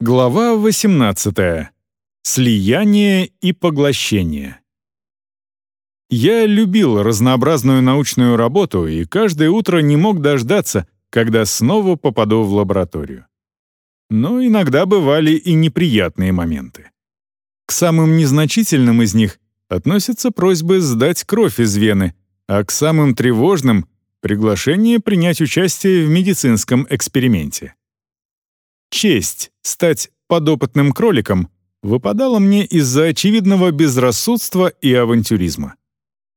Глава 18. Слияние и поглощение. Я любил разнообразную научную работу и каждое утро не мог дождаться, когда снова попаду в лабораторию. Но иногда бывали и неприятные моменты. К самым незначительным из них относятся просьбы сдать кровь из вены, а к самым тревожным — приглашение принять участие в медицинском эксперименте. Честь стать подопытным кроликом выпадала мне из-за очевидного безрассудства и авантюризма.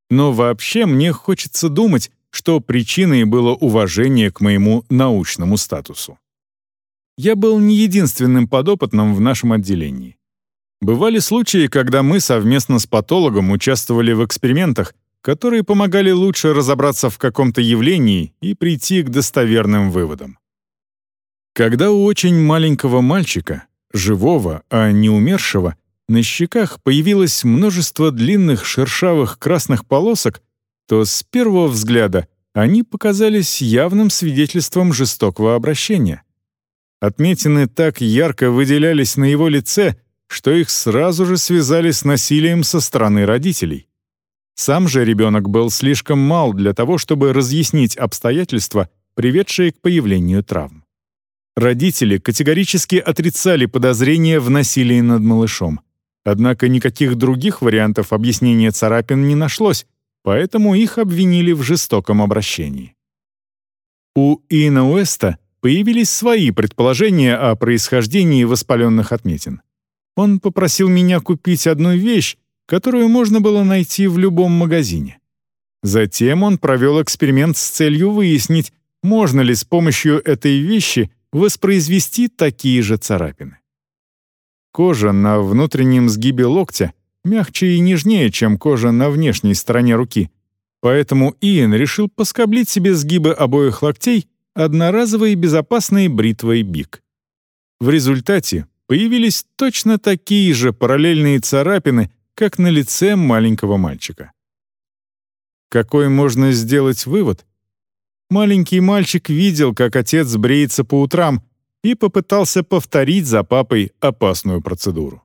Но вообще мне хочется думать, что причиной было уважение к моему научному статусу. Я был не единственным подопытным в нашем отделении. Бывали случаи, когда мы совместно с патологом участвовали в экспериментах, которые помогали лучше разобраться в каком-то явлении и прийти к достоверным выводам. Когда у очень маленького мальчика, живого, а не умершего, на щеках появилось множество длинных шершавых красных полосок, то с первого взгляда они показались явным свидетельством жестокого обращения. Отметины так ярко выделялись на его лице, что их сразу же связали с насилием со стороны родителей. Сам же ребенок был слишком мал для того, чтобы разъяснить обстоятельства, приведшие к появлению травм. Родители категорически отрицали подозрения в насилии над малышом. Однако никаких других вариантов объяснения царапин не нашлось, поэтому их обвинили в жестоком обращении. У Иена Уэста появились свои предположения о происхождении воспаленных отметин. Он попросил меня купить одну вещь, которую можно было найти в любом магазине. Затем он провел эксперимент с целью выяснить, можно ли с помощью этой вещи воспроизвести такие же царапины. Кожа на внутреннем сгибе локтя мягче и нежнее, чем кожа на внешней стороне руки, поэтому Иэн решил поскоблить себе сгибы обоих локтей одноразовой безопасной бритвой Бик. В результате появились точно такие же параллельные царапины, как на лице маленького мальчика. Какой можно сделать вывод? Маленький мальчик видел, как отец бреется по утрам, и попытался повторить за папой опасную процедуру.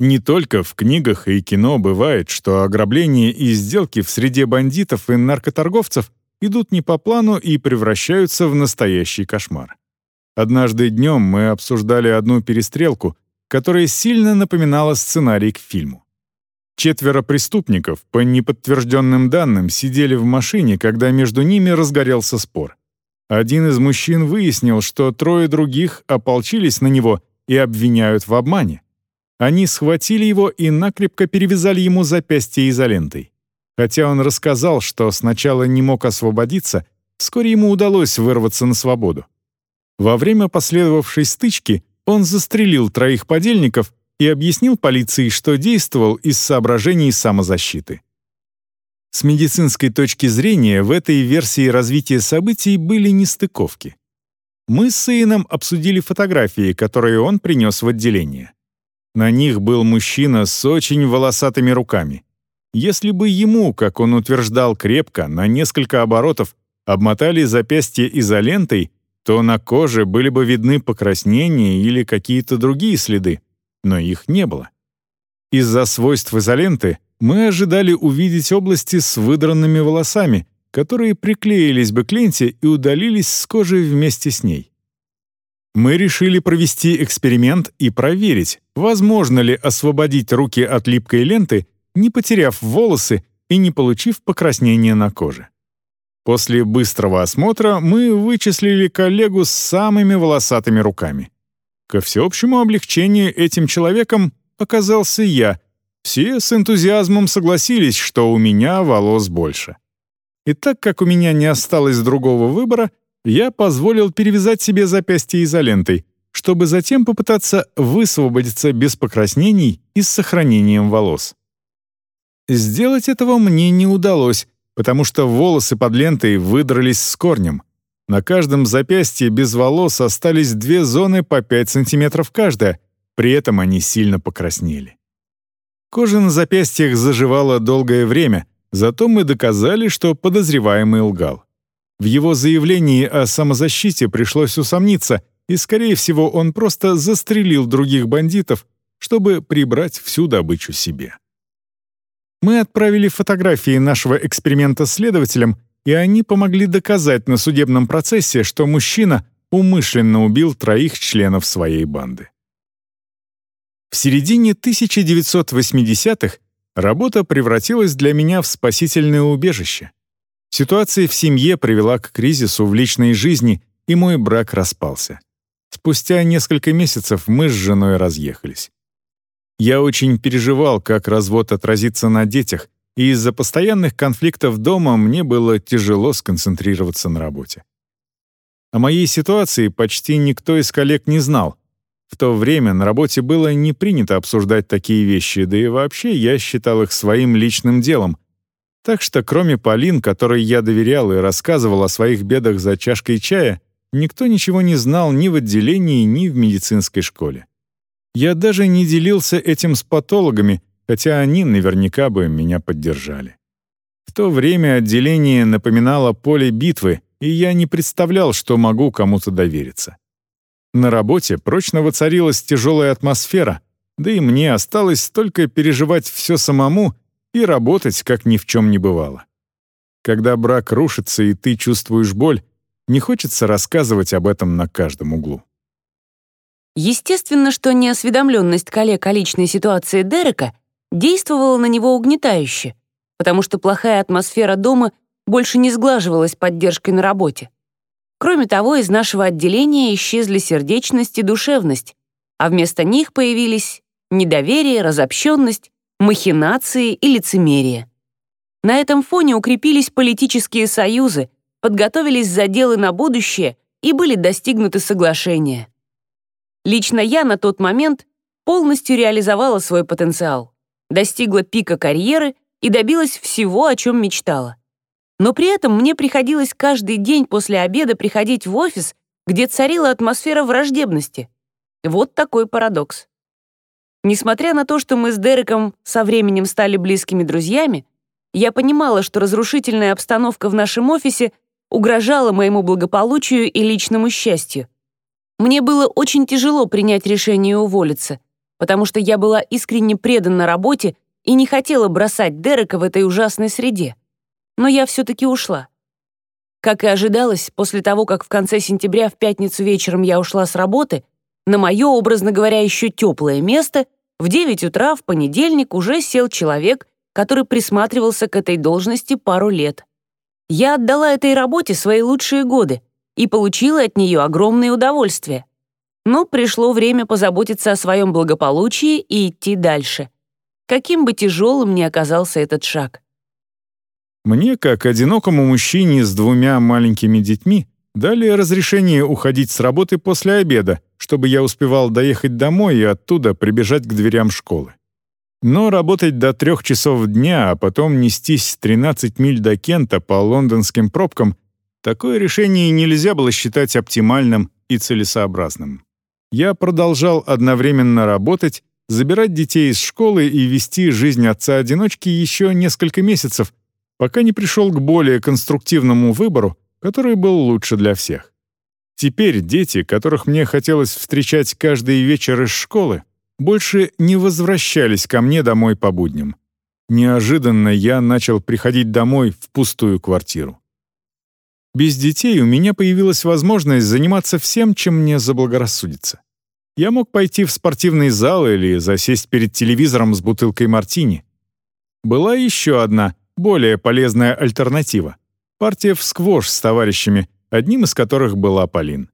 Не только в книгах и кино бывает, что ограбления и сделки в среде бандитов и наркоторговцев идут не по плану и превращаются в настоящий кошмар. Однажды днем мы обсуждали одну перестрелку, которая сильно напоминала сценарий к фильму. Четверо преступников, по неподтвержденным данным, сидели в машине, когда между ними разгорелся спор. Один из мужчин выяснил, что трое других ополчились на него и обвиняют в обмане. Они схватили его и накрепко перевязали ему запястье изолентой. Хотя он рассказал, что сначала не мог освободиться, вскоре ему удалось вырваться на свободу. Во время последовавшей стычки он застрелил троих подельников и объяснил полиции, что действовал из соображений самозащиты. С медицинской точки зрения в этой версии развития событий были нестыковки. Мы с Иеном обсудили фотографии, которые он принес в отделение. На них был мужчина с очень волосатыми руками. Если бы ему, как он утверждал крепко, на несколько оборотов обмотали запястье изолентой, то на коже были бы видны покраснения или какие-то другие следы, но их не было. Из-за свойств изоленты мы ожидали увидеть области с выдранными волосами, которые приклеились бы к ленте и удалились с кожи вместе с ней. Мы решили провести эксперимент и проверить, возможно ли освободить руки от липкой ленты, не потеряв волосы и не получив покраснения на коже. После быстрого осмотра мы вычислили коллегу с самыми волосатыми руками. Ко всеобщему облегчению этим человеком оказался я. Все с энтузиазмом согласились, что у меня волос больше. И так как у меня не осталось другого выбора, я позволил перевязать себе запястье изолентой, чтобы затем попытаться высвободиться без покраснений и с сохранением волос. Сделать этого мне не удалось, потому что волосы под лентой выдрались с корнем. На каждом запястье без волос остались две зоны по 5 сантиметров каждая, при этом они сильно покраснели. Кожа на запястьях заживала долгое время, зато мы доказали, что подозреваемый лгал. В его заявлении о самозащите пришлось усомниться, и, скорее всего, он просто застрелил других бандитов, чтобы прибрать всю добычу себе. Мы отправили фотографии нашего эксперимента следователям, и они помогли доказать на судебном процессе, что мужчина умышленно убил троих членов своей банды. В середине 1980-х работа превратилась для меня в спасительное убежище. Ситуация в семье привела к кризису в личной жизни, и мой брак распался. Спустя несколько месяцев мы с женой разъехались. Я очень переживал, как развод отразится на детях, и из-за постоянных конфликтов дома мне было тяжело сконцентрироваться на работе. О моей ситуации почти никто из коллег не знал. В то время на работе было не принято обсуждать такие вещи, да и вообще я считал их своим личным делом. Так что кроме Полин, которой я доверял и рассказывал о своих бедах за чашкой чая, никто ничего не знал ни в отделении, ни в медицинской школе. Я даже не делился этим с патологами, хотя они наверняка бы меня поддержали. В то время отделение напоминало поле битвы, и я не представлял, что могу кому-то довериться. На работе прочно воцарилась тяжелая атмосфера, да и мне осталось только переживать все самому и работать, как ни в чем не бывало. Когда брак рушится и ты чувствуешь боль, не хочется рассказывать об этом на каждом углу. Естественно, что неосведомленность коллег о личной ситуации Дерека действовала на него угнетающе, потому что плохая атмосфера дома больше не сглаживалась поддержкой на работе. Кроме того, из нашего отделения исчезли сердечность и душевность, а вместо них появились недоверие, разобщенность, махинации и лицемерие. На этом фоне укрепились политические союзы, подготовились заделы на будущее и были достигнуты соглашения. Лично я на тот момент полностью реализовала свой потенциал, достигла пика карьеры и добилась всего, о чем мечтала. Но при этом мне приходилось каждый день после обеда приходить в офис, где царила атмосфера враждебности. Вот такой парадокс. Несмотря на то, что мы с Дереком со временем стали близкими друзьями, я понимала, что разрушительная обстановка в нашем офисе угрожала моему благополучию и личному счастью. Мне было очень тяжело принять решение уволиться, потому что я была искренне предана работе и не хотела бросать Дерека в этой ужасной среде. Но я все-таки ушла. Как и ожидалось, после того, как в конце сентября в пятницу вечером я ушла с работы, на мое, образно говоря, еще теплое место, в 9 утра в понедельник уже сел человек, который присматривался к этой должности пару лет. Я отдала этой работе свои лучшие годы, и получила от нее огромное удовольствие. Но пришло время позаботиться о своем благополучии и идти дальше. Каким бы тяжелым ни оказался этот шаг. Мне, как одинокому мужчине с двумя маленькими детьми, дали разрешение уходить с работы после обеда, чтобы я успевал доехать домой и оттуда прибежать к дверям школы. Но работать до трех часов дня, а потом нестись 13 миль до Кента по лондонским пробкам Такое решение нельзя было считать оптимальным и целесообразным. Я продолжал одновременно работать, забирать детей из школы и вести жизнь отца-одиночки еще несколько месяцев, пока не пришел к более конструктивному выбору, который был лучше для всех. Теперь дети, которых мне хотелось встречать каждый вечер из школы, больше не возвращались ко мне домой по будням. Неожиданно я начал приходить домой в пустую квартиру. Без детей у меня появилась возможность заниматься всем, чем мне заблагорассудится. Я мог пойти в спортивный зал или засесть перед телевизором с бутылкой мартини. Была еще одна, более полезная альтернатива — партия в сквош с товарищами, одним из которых была Полин.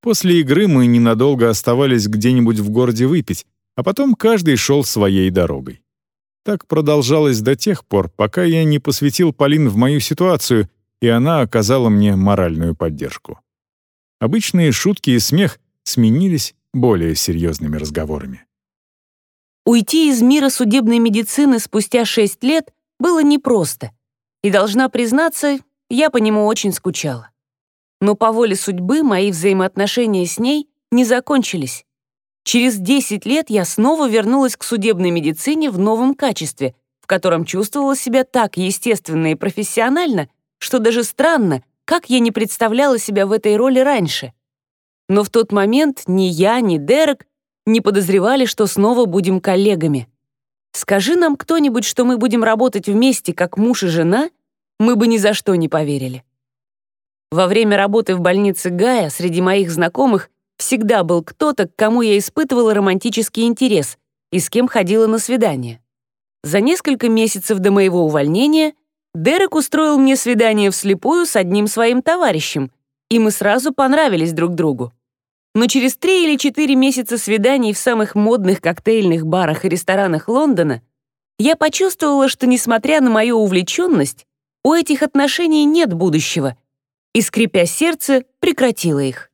После игры мы ненадолго оставались где-нибудь в городе выпить, а потом каждый шел своей дорогой. Так продолжалось до тех пор, пока я не посвятил Полин в мою ситуацию — и она оказала мне моральную поддержку. Обычные шутки и смех сменились более серьезными разговорами. Уйти из мира судебной медицины спустя шесть лет было непросто, и, должна признаться, я по нему очень скучала. Но по воле судьбы мои взаимоотношения с ней не закончились. Через 10 лет я снова вернулась к судебной медицине в новом качестве, в котором чувствовала себя так естественно и профессионально, что даже странно, как я не представляла себя в этой роли раньше. Но в тот момент ни я, ни Дерек не подозревали, что снова будем коллегами. Скажи нам кто-нибудь, что мы будем работать вместе, как муж и жена, мы бы ни за что не поверили. Во время работы в больнице Гая среди моих знакомых всегда был кто-то, к кому я испытывала романтический интерес и с кем ходила на свидание. За несколько месяцев до моего увольнения Дерек устроил мне свидание вслепую с одним своим товарищем, и мы сразу понравились друг другу. Но через три или четыре месяца свиданий в самых модных коктейльных барах и ресторанах Лондона я почувствовала, что, несмотря на мою увлеченность, у этих отношений нет будущего, и, скрипя сердце, прекратила их.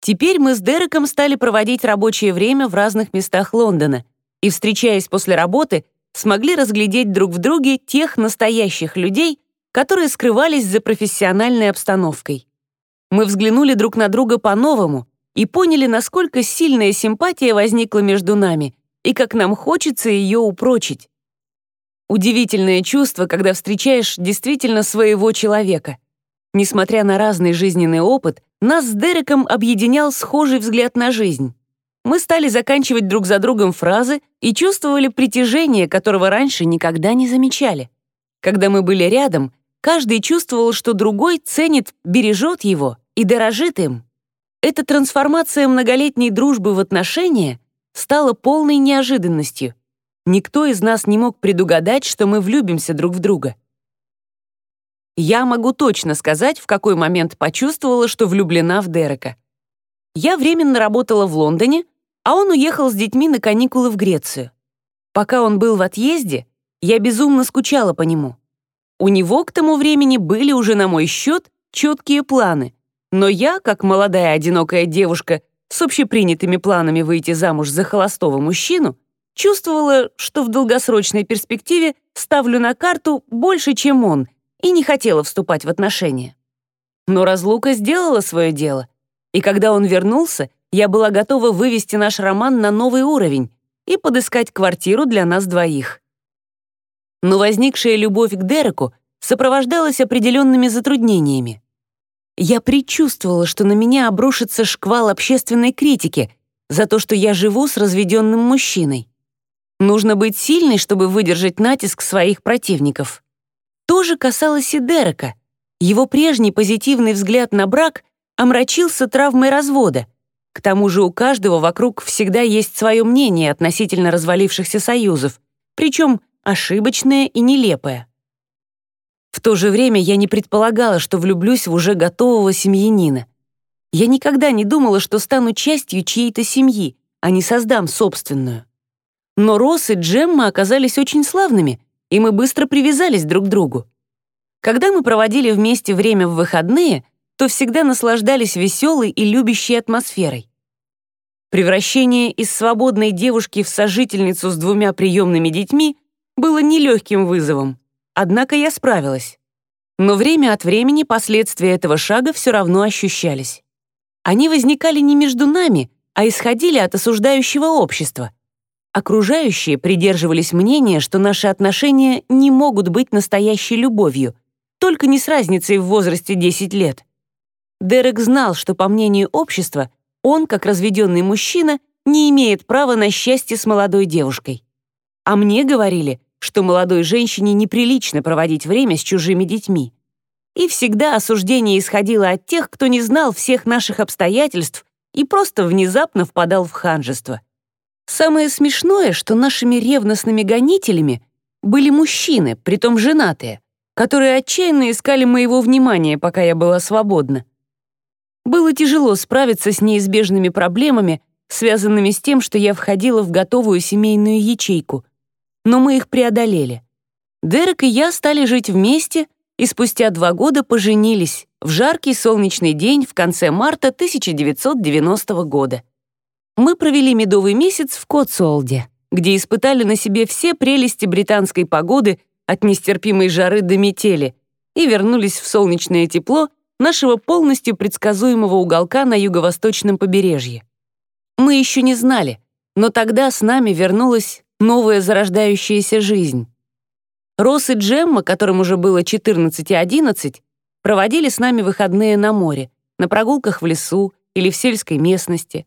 Теперь мы с Дереком стали проводить рабочее время в разных местах Лондона и, встречаясь после работы, смогли разглядеть друг в друге тех настоящих людей, которые скрывались за профессиональной обстановкой. Мы взглянули друг на друга по-новому и поняли, насколько сильная симпатия возникла между нами и как нам хочется ее упрочить. Удивительное чувство, когда встречаешь действительно своего человека. Несмотря на разный жизненный опыт, нас с Дереком объединял схожий взгляд на жизнь. Мы стали заканчивать друг за другом фразы и чувствовали притяжение, которого раньше никогда не замечали. Когда мы были рядом, каждый чувствовал, что другой ценит, бережет его и дорожит им. Эта трансформация многолетней дружбы в отношения стала полной неожиданностью. Никто из нас не мог предугадать, что мы влюбимся друг в друга. Я могу точно сказать, в какой момент почувствовала, что влюблена в Дерека. Я временно работала в Лондоне, а он уехал с детьми на каникулы в Грецию. Пока он был в отъезде, я безумно скучала по нему. У него к тому времени были уже на мой счет четкие планы, но я, как молодая одинокая девушка с общепринятыми планами выйти замуж за холостого мужчину, чувствовала, что в долгосрочной перспективе ставлю на карту больше, чем он — и не хотела вступать в отношения. Но разлука сделала свое дело, и когда он вернулся, я была готова вывести наш роман на новый уровень и подыскать квартиру для нас двоих. Но возникшая любовь к Дереку сопровождалась определенными затруднениями. Я предчувствовала, что на меня обрушится шквал общественной критики за то, что я живу с разведенным мужчиной. Нужно быть сильной, чтобы выдержать натиск своих противников. То же касалось и Дерека. Его прежний позитивный взгляд на брак омрачился травмой развода. К тому же у каждого вокруг всегда есть свое мнение относительно развалившихся союзов, причем ошибочное и нелепое. В то же время я не предполагала, что влюблюсь в уже готового семьянина. Я никогда не думала, что стану частью чьей-то семьи, а не создам собственную. Но Росс и Джемма оказались очень славными — и мы быстро привязались друг к другу. Когда мы проводили вместе время в выходные, то всегда наслаждались веселой и любящей атмосферой. Превращение из свободной девушки в сожительницу с двумя приемными детьми было нелегким вызовом, однако я справилась. Но время от времени последствия этого шага все равно ощущались. Они возникали не между нами, а исходили от осуждающего общества — Окружающие придерживались мнения, что наши отношения не могут быть настоящей любовью, только не с разницей в возрасте 10 лет. Дерек знал, что, по мнению общества, он, как разведенный мужчина, не имеет права на счастье с молодой девушкой. А мне говорили, что молодой женщине неприлично проводить время с чужими детьми. И всегда осуждение исходило от тех, кто не знал всех наших обстоятельств и просто внезапно впадал в ханжество. Самое смешное, что нашими ревностными гонителями были мужчины, притом женатые, которые отчаянно искали моего внимания, пока я была свободна. Было тяжело справиться с неизбежными проблемами, связанными с тем, что я входила в готовую семейную ячейку. Но мы их преодолели. Дерек и я стали жить вместе и спустя два года поженились в жаркий солнечный день в конце марта 1990 года мы провели медовый месяц в Котсуолде, где испытали на себе все прелести британской погоды от нестерпимой жары до метели и вернулись в солнечное тепло нашего полностью предсказуемого уголка на юго-восточном побережье. Мы еще не знали, но тогда с нами вернулась новая зарождающаяся жизнь. Росс и Джемма, которым уже было 14 и 11, проводили с нами выходные на море, на прогулках в лесу, или в сельской местности.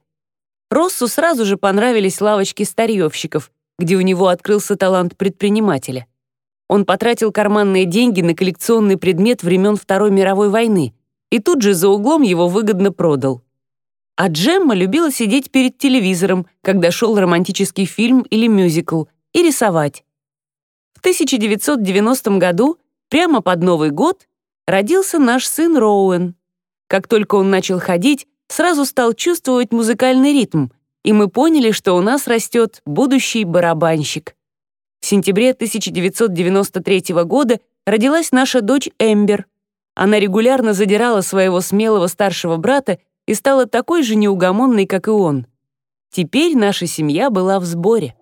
Россу сразу же понравились лавочки старьевщиков, где у него открылся талант предпринимателя. Он потратил карманные деньги на коллекционный предмет времен Второй мировой войны и тут же за углом его выгодно продал. А Джемма любила сидеть перед телевизором, когда шел романтический фильм или мюзикл, и рисовать. В 1990 году, прямо под Новый год, родился наш сын Роуэн. Как только он начал ходить, сразу стал чувствовать музыкальный ритм, и мы поняли, что у нас растет будущий барабанщик. В сентябре 1993 года родилась наша дочь Эмбер. Она регулярно задирала своего смелого старшего брата и стала такой же неугомонной, как и он. Теперь наша семья была в сборе.